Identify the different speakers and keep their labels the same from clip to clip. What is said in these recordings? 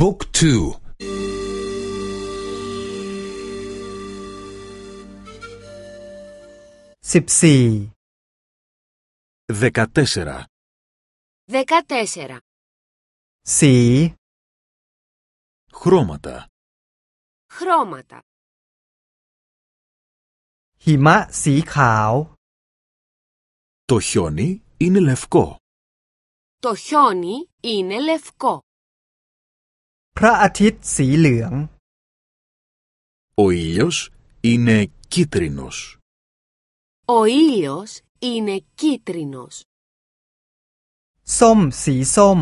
Speaker 1: บุ๊กทู
Speaker 2: สิบสี่
Speaker 1: δεκατέσσερα
Speaker 3: Δεκατέσσερα.
Speaker 2: สี
Speaker 1: χρώματα
Speaker 3: Χρώματα.
Speaker 2: หิมะสีขาว
Speaker 1: Το χιόνι είναι λευκό.
Speaker 3: Το χιόνι είναι λευκό.
Speaker 2: พระอาทิตย์สีเหลือง
Speaker 1: Ο ήλιος είναι κίτρινος.
Speaker 3: Ο ήλιος είναι κίτρινος.
Speaker 2: ส้มสีส้ม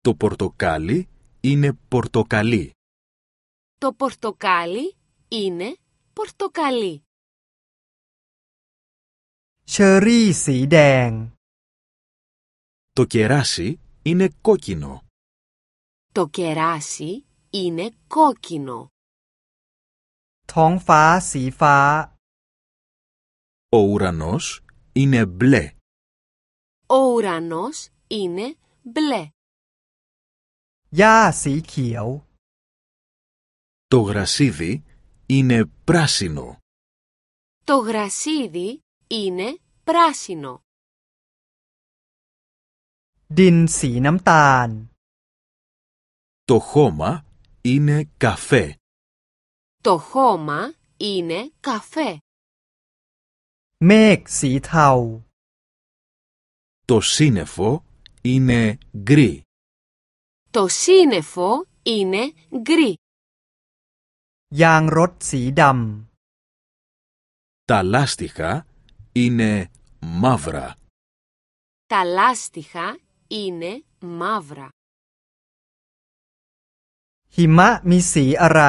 Speaker 1: Το πορτοκάλι είναι πορτοκαλί.
Speaker 3: Το πορτοκάλι είναι πορτοκαλί.
Speaker 2: เชอร์รี่สีแดง
Speaker 1: Το κεράσι είναι κόκκινο.
Speaker 3: Το κεράσι είναι κόκκινο.
Speaker 2: ท้องฟ้าสีฟ้า
Speaker 1: Ο ουρανός είναι μπλε.
Speaker 3: Ο ουρανός είναι μπλε.
Speaker 2: หญ้าสีเขียว
Speaker 1: Το γρασίδι είναι πράσινο.
Speaker 3: Το γρασίδι είναι πράσινο.
Speaker 2: ดินสีน้ำตาล
Speaker 1: το χώμα είναι καφέ.
Speaker 3: Το χώμα είναι καφέ.
Speaker 2: เมฆสีเทา.
Speaker 1: Το σύννεφο είναι γκρι.
Speaker 3: Το σύννεφο είναι γκρι.
Speaker 2: ยางรถสีดำ.
Speaker 1: Τα λάστιχα είναι μαύρα.
Speaker 3: Τα λάστιχα είναι μαύρα. ำ
Speaker 2: หิมะมีสีอะไร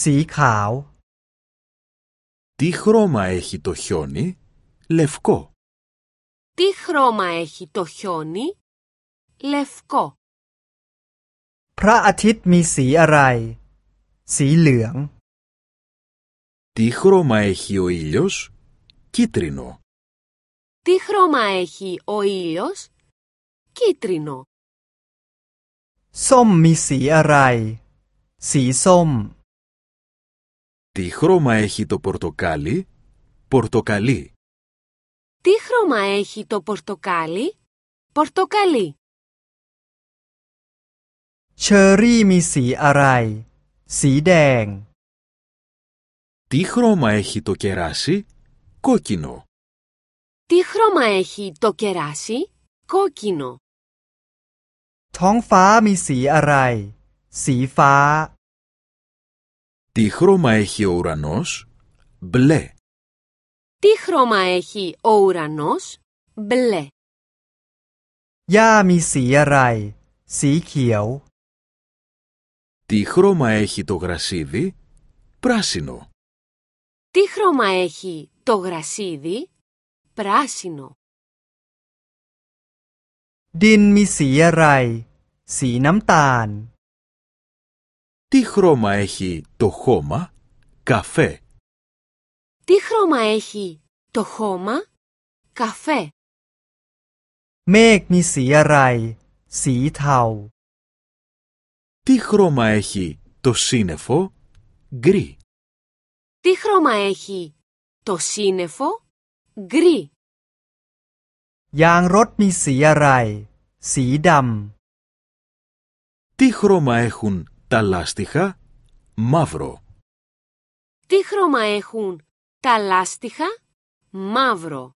Speaker 2: สีขาว
Speaker 1: Τι χρώμα έχει το χιόνι? Λευκό.
Speaker 3: Τι χρώμα έχει το χιόνι? Λευκό.
Speaker 2: พระอาทิตย์มีสีอะไร สีเหลือง
Speaker 1: Τι χρώμα έχει ο ήλιος? Κίτρινο.
Speaker 3: Τι χρώμα έχει ο ήλιος? Κίτρινο.
Speaker 2: ส้มมีสีอะไร สีส้ม
Speaker 1: Τι χρώμα έχει το πορτοκάλι? Πορτοκαλί.
Speaker 3: Τι χρώμα έχει το πορτοκάλι? Πορτοκαλί.
Speaker 2: เชอร์รี่มีสีอะไร สีแดง
Speaker 1: Τι χρώμα έχει το κεράσι? Κόκκινο.
Speaker 3: Τι χρώμα έχει το κεράσι? Κόκκινο.
Speaker 2: ท้องฟ้ามีสีอะไร สีฟ้า
Speaker 1: Τι χρώμα έχει ο ουρανός? Μπλε.
Speaker 3: Τι χρώμα έχει ο ουρανός? Μπλε.
Speaker 2: หญ้ามีสีอะไร สีเขียว
Speaker 1: Τι χρώμα έχει το γρασίδι? Πράσινο.
Speaker 3: Τι χρώμα έχει το γρασίδι? Πράσινο.
Speaker 2: ดินมีสีอะไร สีน้ำตาล
Speaker 1: Τι χρώμα έχει το χώμα? Καφέ.
Speaker 3: Τι χρώμα έχει το χώμα? Καφέ.
Speaker 2: เมฆมีสีอะไร สีเทา
Speaker 1: Τι χρώμα έχει το σύννεφο? Γκρι.
Speaker 3: Τι χρώμα έχει το σύννεφο? Γκρι.
Speaker 2: ยางรถมีสีอะไร สีด
Speaker 1: Τι χρώμα έχουν τα λάστιχα? Μαύρο.
Speaker 3: Τι χρώμα έχουν τα λάστιχα? Μαύρο.